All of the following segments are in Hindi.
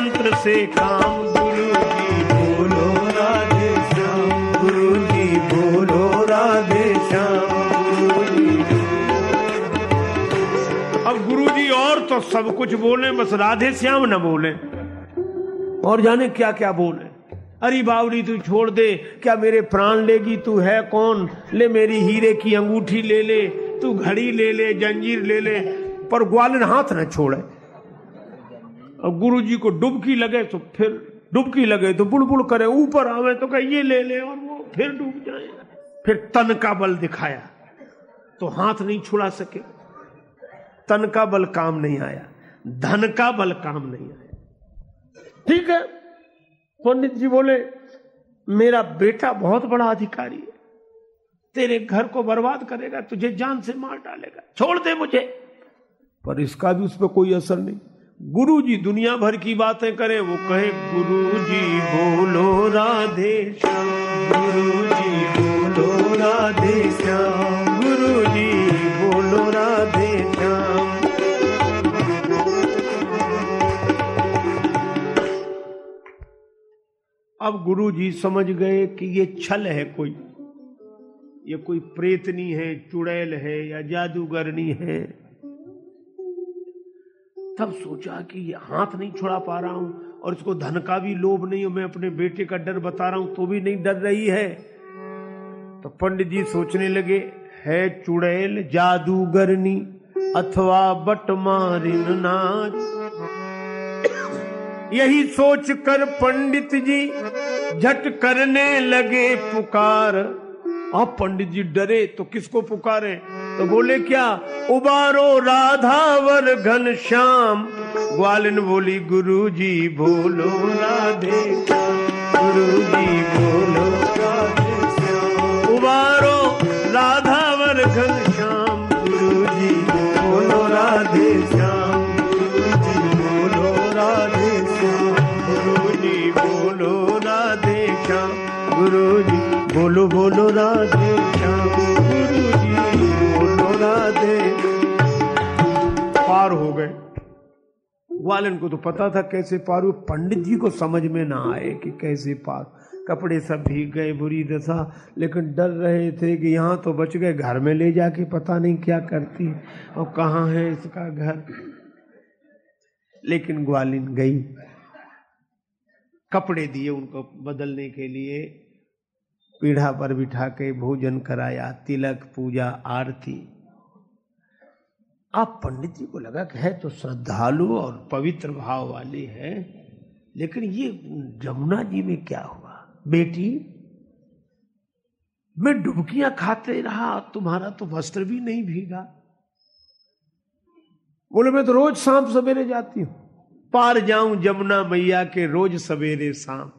मंत्र से काम गुरु जी बोलो, राधे श्याम। गुरु जी बोलो, राधे श्याम। अब गुरु जी और तो सब कुछ बोले, बस राधे श्याम न बोले। और जाने क्या क्या बोले? अरे बावरी तू छोड़ दे। क्या मेरे प्राण लेगी? तू है कौन? ले मेरी हीरे की अंगूठी ले ले। तू घड़ी ले ले, जंजीर ले ले। पर ग्वालिन हाथ न छोड़े। और गुरु जी को डुबकी लगे तो फिर डुबकी लगे तो बुड़बुड़ करे, ऊपर आवे तो कहे, ये ले ले और वो फिर डूब जाए। फिर तन का बल दिखाया तो हाथ नहीं छुड़ा सके। तन का बल काम नहीं आया, धन का बल काम नहीं आया। ठीक है? पंडित जी बोले, मेरा बेटा बहुत बड़ा अधिकारी है। तेरे घर को बर्बाद करेगा, तुझे जान से मार डालेगा। छोड़ दे मुझे। पर इसका भी उस पर कोई असर नहीं। गुरु जी दुनिया भर की बातें करें, वो कहे गुरु जी बोलो राधे श्याम गुरु जी बोलो राधे श्याम गुरु जी बोलो राधे श्याम. अब गुरु जी समझ गए कि ये छल है कोई, ये कोई प्रेतनी है, चुड़ैल है या जादूगरनी है। तब सोचा कि ये हाथ नहीं छुड़ा पा रहा हूँ और इसको धन का भी लोभ नहीं हो, मैं अपने बेटे का डर बता रहा हूँ तो भी नहीं डर रही है। तो पंडित जी सोचने लगे, है चुड़ैल जादूगरनी, अथवा बटमारिन नाच। यही सोच कर पंडित जी झट करने लगे पुकार। अब पंडित जी डरे तो किसको पुकारे? तो बोले, क्या उबारो राधावर घन श्याम? ग्वालिन बोली गुरु जी बोलो राधे गुरु जी बोलो उबारो राधावर घन श्याम गुरु जी बोलो राधे श्याम गुरु जी बोलो राधे श्याम गुरु जी बोलो राधे श्याम गुरु जी बोलो बोलो राधे पार हो गए। ग्वालन को तो पता था कैसे पार हुए। पंडित जी को समझ में ना आए कि कैसे पार। कपड़े सब भीग गए बुरी दशा, लेकिन डर रहे थे कि यहाँ तो बच गए। घर में ले जाके पता नहीं क्या करती और कहाँ है इसका घर। लेकिन ग्वालिन गई। कपड़े दिए उनको बदलने के लिए। पीढ़ा पर बिठा के भोजन कराया। तिलक पूजा, आरती। आप पंडित जी को लगा कि है तो श्रद्धालु और पवित्र भाव वाले है, लेकिन ये जमुना जी में क्या हुआ? बेटी, मैं डुबकियाँ खाते रहा, तुम्हारा तो वस्त्र भी नहीं भीगा। बोले, मैं तो रोज शाम सवेरे जाती हूँ। पार जाऊँ जमुना मैया के रोज सवेरे शाम।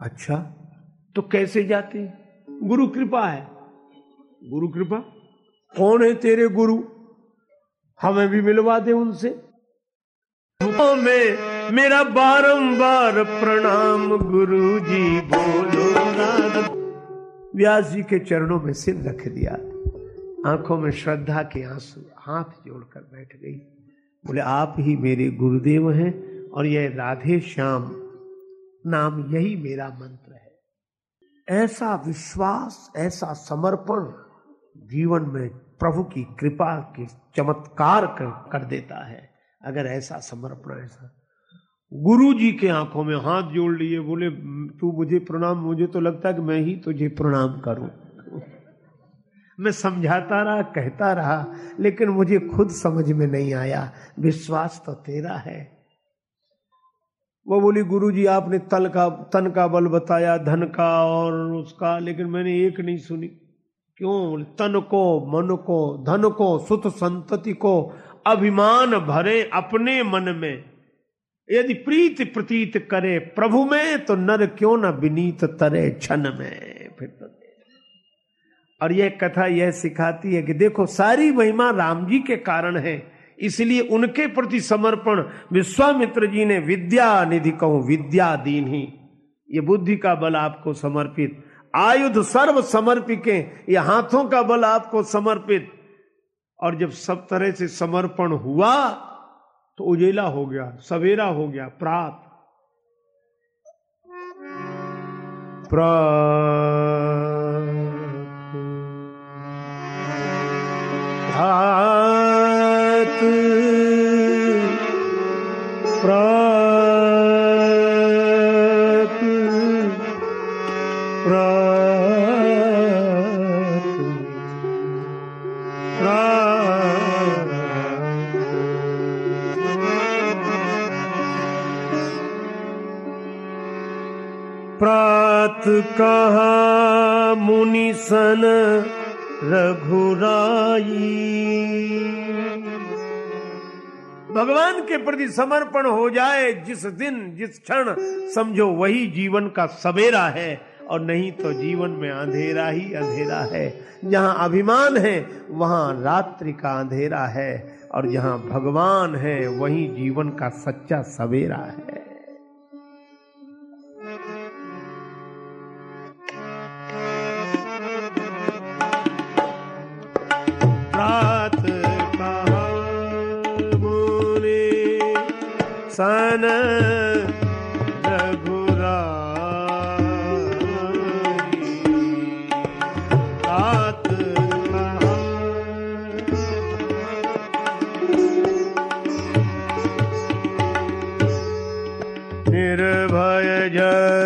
अच्छा तो कैसे जाते? गुरु कृपा है। गुरु कृपा? कौन है तेरे गुरु? हमें भी मिलवा दे उनसे। में मेरा बारंबार प्रणाम गुरु जी बोलो व्यास जी के चरणों में सिर रख दिया। आँखों में श्रद्धा के आँसू हाथ जोड़कर बैठ गई। बोले, आप ही मेरे गुरुदेव हैं और यह राधे श्याम नाम यही मेरा मंत्र है। ऐसा विश्वास, ऐसा समर्पण जीवन में प्रभु की कृपा के चमत्कार कर, कर देता है। अगर ऐसा समर्पण ऐसा। गुरु जी के आँखों में हाथ जोड़ लिए बोले तू मुझे प्रणाम मुझे तो लगता है कि मैं ही तुझे प्रणाम करूँ। मैं समझाता रहा कहता रहा लेकिन मुझे खुद समझ में नहीं आया। विश्वास तो तेरा है। वो बोली गुरु जी आपने तल का तन का बल बताया धन का और उसका लेकिन मैंने एक नहीं सुनी। क्यों? तन को, मन को, धन को, सुत संतति को अभिमान भरे अपने मन में। यदि प्रीत प्रतीत करे प्रभु में तो नर क्यों न विनीत तरे क्षण में? फिर तो और यह कथा यह सिखाती है कि देखो, सारी महिमा राम जी के कारण है। इसलिए उनके प्रति समर्पण विश्वामित्र जी ने विद्या निधि कहूँ विद्या दीन ही। ये बुद्धि का बल आपको समर्पित। आयुध सर्व समर्पिके ये हाथों का बल आपको समर्पित। और जब सब तरह से समर्पण हुआ तो उजेला हो गया, सवेरा हो गया, प्रात। प्रात। प्रात कहा मुनि सन रघुराई। भगवान के प्रति समर्पण हो जाए जिस दिन, जिस क्षण, समझो वही जीवन का सवेरा है। और नहीं तो जीवन में अंधेरा ही अंधेरा है। जहाँ अभिमान है, वहाँ रात्रि का अंधेरा है। और जहाँ भगवान है, वहीं जीवन का सच्चा सवेरा है।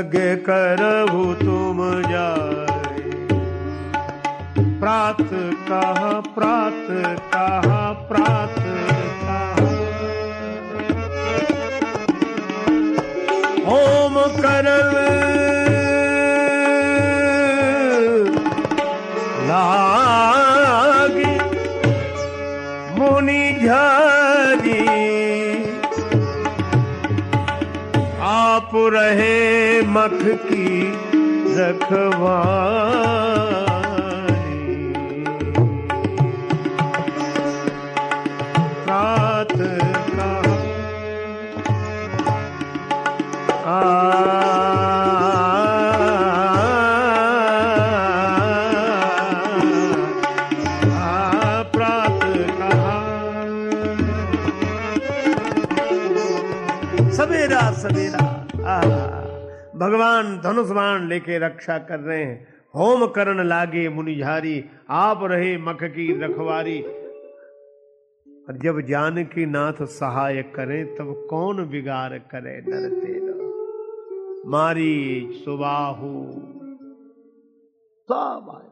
जग करहु तुम जाय प्रात कहा प्रात कहा प्रात कहा। होम करल लागी मुनि झारी आप रहे मख की रखवारी रात का आ सवेरा सवेरा भगवान धनुष बाण लेके रक्षा कर रहे हैं। होम करण लागे मुनिझारी, आप रहे मख की रखवारी। और जब जानकी नाथ सहाय करे, तब कौन बिगाड़ करे डरते मारी सुबाहु। सब आए।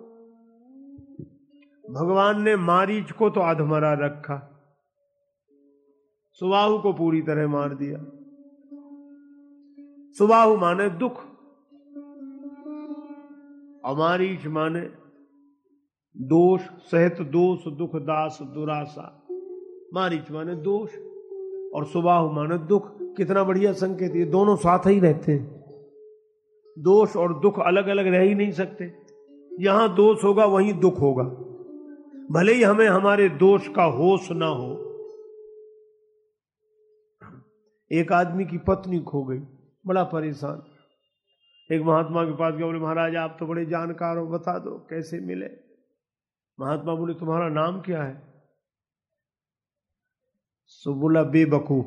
भगवान ने मारीच को तो अधमरा रखा। सुबाहु को पूरी तरह मार दिया। सुबाहु माने दुख। अमारीच माने दोष, सहित दोष, दुख, दास दुरासा मारीच माने दोष और सुबाहु माने दुख। कितना बढ़िया संकेत, ये दोनों साथ ही रहते हैं। दोष और दुख अलग अलग रह ही नहीं सकते। यहाँ दोष होगा, वहीं दुख होगा। भले ही हमें हमारे दोष का होश ना हो। एक आदमी की पत्नी खो गई। बड़ा परेशान। एक महात्मा के पास गया, बोले, महाराज, आप तो बड़े जानकार हो, बता दो, कैसे मिले? महात्मा बोले, तुम्हारा नाम क्या है? सो बोला, बेवकूफ़।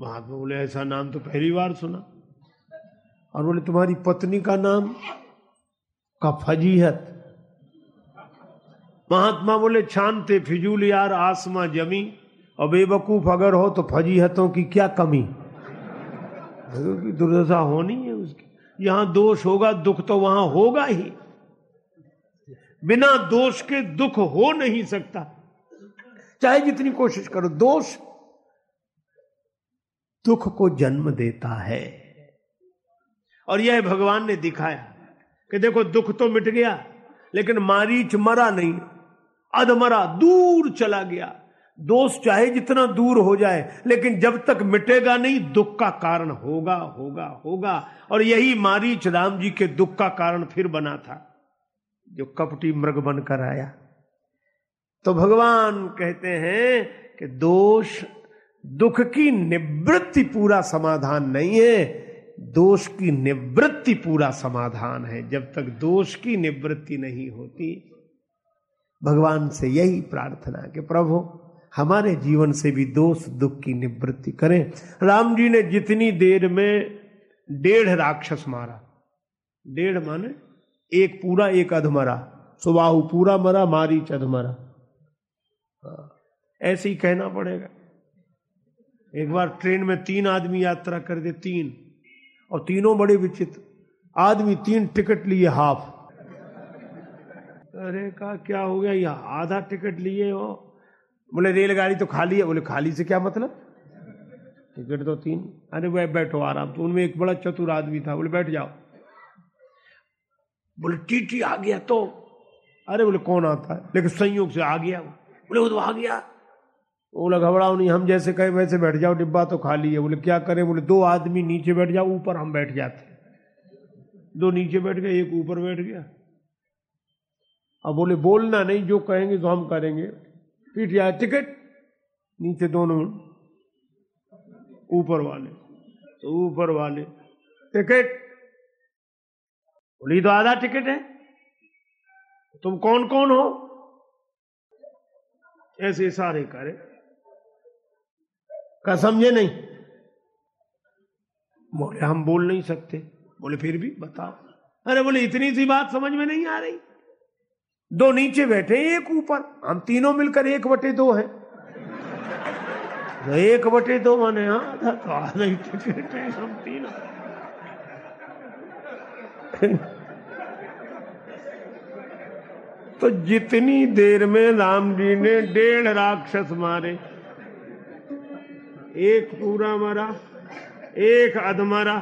महात्मा बोले, ऐसा नाम तो पहली बार सुना। और बोले, तुम्हारी पत्नी का नाम का फजीहत। महात्मा बोले, छानते फिजूल यार, आसमा जमी और बेवकूफ़ अगर हो तो फजीहतों की क्या कमी? की दुर्दशा होनी है उसकी। यहाँ दोष होगा, दुख तो वहाँ होगा ही। बिना दोष के दुख हो नहीं सकता। चाहे जितनी कोशिश करो, दोष दुख को जन्म देता है। और यह भगवान ने दिखाया कि देखो, दुख तो मिट गया, लेकिन मारीच मरा नहीं, अधमरा दूर चला गया। दोष चाहे जितना दूर हो जाए, लेकिन जब तक मिटेगा नहीं, दुख का कारण होगा होगा होगा। और यही मारीच राम जी के दुख का कारण फिर बना था, जो कपटी मृग बनकर आया। तो भगवान कहते हैं कि दोष, दुख की निवृत्ति पूरा समाधान नहीं है, दोष की निवृत्ति पूरा समाधान है। जब तक दोष की निवृत्ति नहीं होती, भगवान से यही प्रार्थना कि प्रभु हमारे जीवन से भी दोष दुख की निवृत्ति करें। राम जी ने जितनी देर में डेढ़ राक्षस मारा डेढ़ माने एक पूरा एक अधमरा सुबाहु पूरा मरा मारी अधमरा हाँ, ऐसे ही कहना पड़ेगा। एक बार ट्रेन में तीन आदमी यात्रा कर दे तीन और तीनों बड़े विचित्र। आदमी तीन टिकट लिए हाफ़। अरे कहा क्या हो गया? यह आधा टिकट लिए हो बोले, रेलगाड़ी तो खाली है। बोले, खाली से क्या मतलब? टिकट तो तीन। अरे वह बैठो आराम तो उनमें एक बड़ा चतुर आदमी था। बोले, बैठ जाओ। बोले, टीटी आ गया तो? अरे, बोले, कौन आता है? लेकिन संयोग से आ गया बोले, वो तो आ गया। बोला, घबराओ नहीं, हम जैसे कहे वैसे बैठ जाओ, डिब्बा तो खाली है। बोले, क्या करें? बोले, दो आदमी नीचे बैठ जाओ, ऊपर हम बैठ जाते दो नीचे बैठ गए, एक ऊपर बैठ गया। अब बोले, बोलना नहीं, जो कहेंगे तो हम करेंगे। पीट जाए टिकट, नीचे दोनों ऊपर वाले। तो ऊपर वाले टिकट बोली तो आधा टिकट है। तुम कौन कौन हो? ऐसे इशारे करे। का समझे नहीं? बोले, हम बोल नहीं सकते। बोले, फिर भी बताओ। अरे बोले, इतनी सी बात समझ में नहीं आ रही। दो नीचे बैठे एक ऊपर। हम तीनों मिलकर एक बटे दो है। तो एक बटे दो माने आधा तो आधा ही हम तीनों। तो जितनी देर में राम जी ने डेढ़ राक्षस मारे, एक पूरा मरा, एक अध मरा,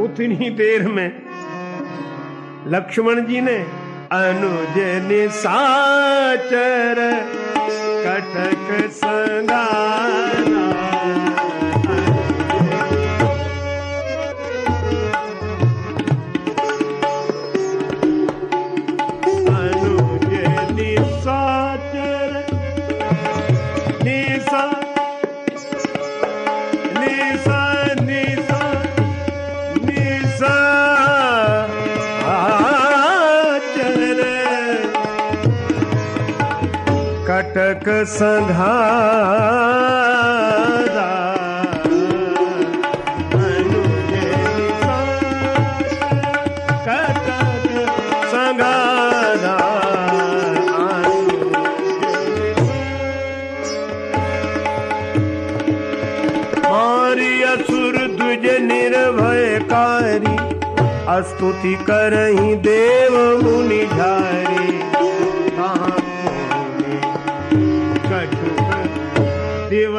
उतनी देर में लक्ष्मण जी ने अनुज निसाचर कटक संगारा द्विज निर्भयकारी स्तुति करही देव मुनि झारी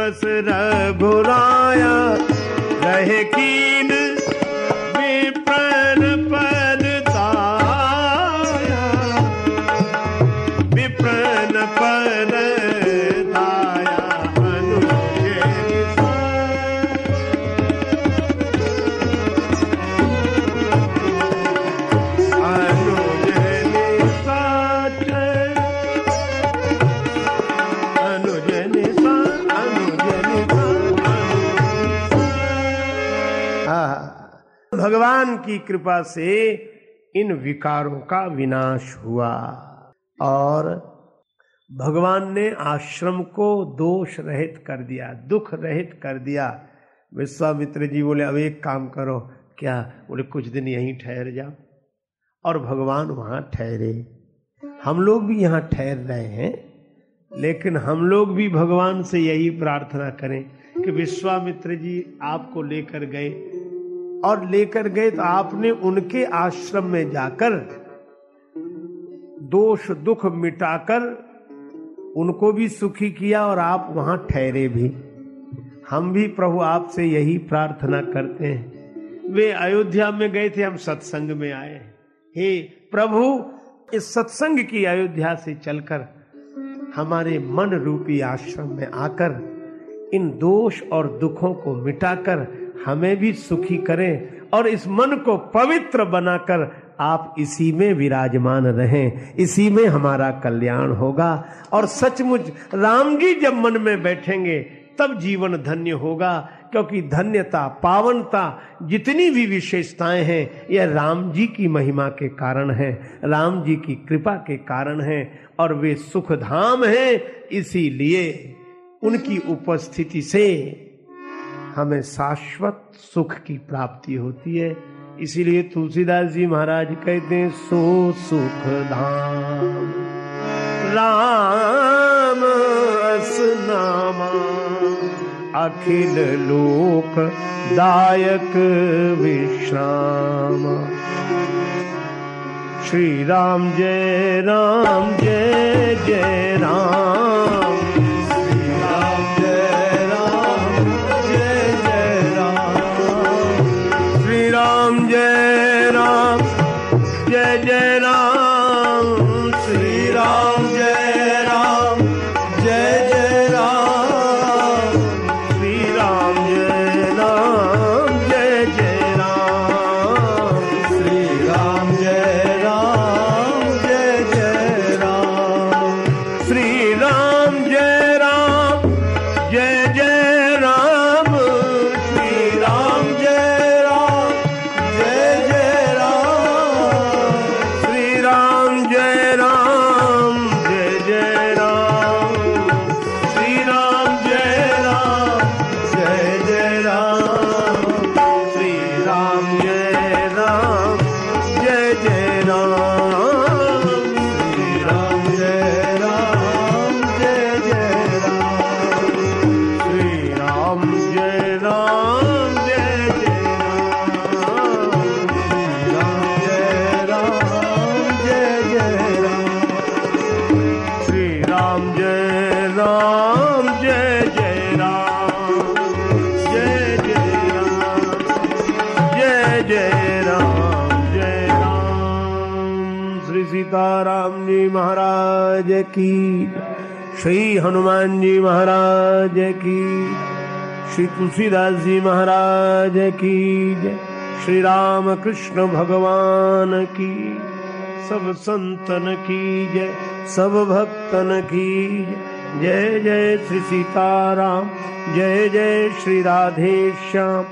दिवस रघुराया रहे कीन भगवान की कृपा से इन विकारों का विनाश हुआ और भगवान ने आश्रम को दोष रहित कर दिया, दुख रहित कर दिया। विश्वामित्र जी बोले, अब एक काम करो, क्या? बोले, कुछ दिन यहीं ठहर जाओ और भगवान वहाँ ठहरे। हम लोग भी यहाँ ठहर रहे हैं, लेकिन हम लोग भी भगवान से यही प्रार्थना करें कि विश्वामित्र जी आपको लेकर गए और लेकर गए तो आपने उनके आश्रम में जाकर दोष दुख मिटाकर उनको भी सुखी किया और आप वहाँ ठहरे भी। हम भी प्रभु आपसे यही प्रार्थना करते हैं। वे अयोध्या में गए थे, हम सत्संग में आए। हे प्रभु, इस सत्संग की अयोध्या से चलकर हमारे मन रूपी आश्रम में आकर इन दोष और दुखों को मिटाकर हमें भी सुखी करें और इस मन को पवित्र बनाकर आप इसी में विराजमान रहें। इसी में हमारा कल्याण होगा और सचमुच राम जी जब मन में बैठेंगे, तब जीवन धन्य होगा, क्योंकि धन्यता, पावनता जितनी भी विशेषताएँ हैं, यह राम जी की महिमा के कारण है राम जी की कृपा के कारण है और वे सुखधाम हैं। इसीलिए उनकी उपस्थिति से हमें शाश्वत सुख की प्राप्ति होती है। इसीलिए तुलसीदास जी महाराज कहते हैं, सो सुख धाम राम असनामा अखिल लोक दायक विश्राम। श्री राम जय राम, जय जय राम। राम जय सीताराम जी महाराज की, श्री हनुमान जी महाराज की, श्री तुलसीदास जी महाराज की, जय श्री राम कृष्ण भगवान की, सब संतन की, जय सब भक्तन की, जय जय श्री सीताराम, जय जय श्री राधे श्याम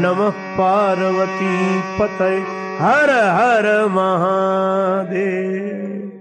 नमः पार्वती पतय। हर हर महादेव।